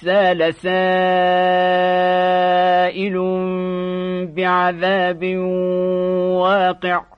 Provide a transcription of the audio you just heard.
سال سائل بعذاب واقع.